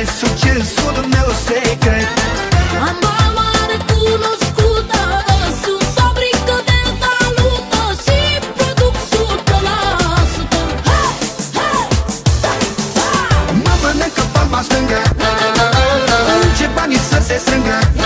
e succesul meu secret. Am mama recunoscută Sunt fabrică de valută Și produc 100% hey, hey, da, da. Mă mănâncă palma stângă. Înce banii să se strângă.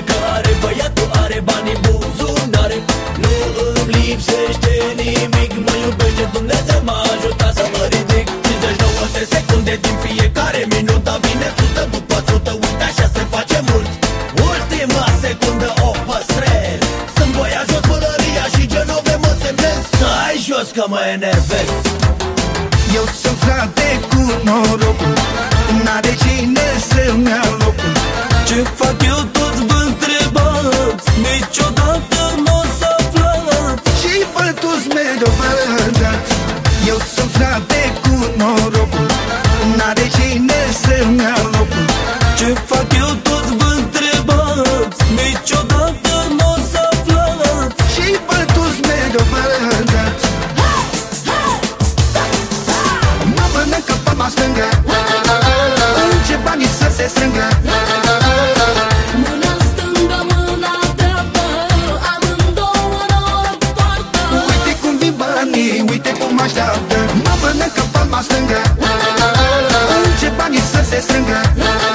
pare că are Băiatul are banii buzunare. Nu îmi lipsește nimic Mă iubește Dumnezeu, m-a ajutat să mă ridic. 59 de secunde din fiecare minut Dar vine 100 după 100, uite așa se face mult. Ultima secundă o păstrez. Sunt voia jos pălăria și genove mă semnez. Stai jos că mă enervez. Eu sunt frate cu norocul. Până că palma stângă Începe banii să se strângă.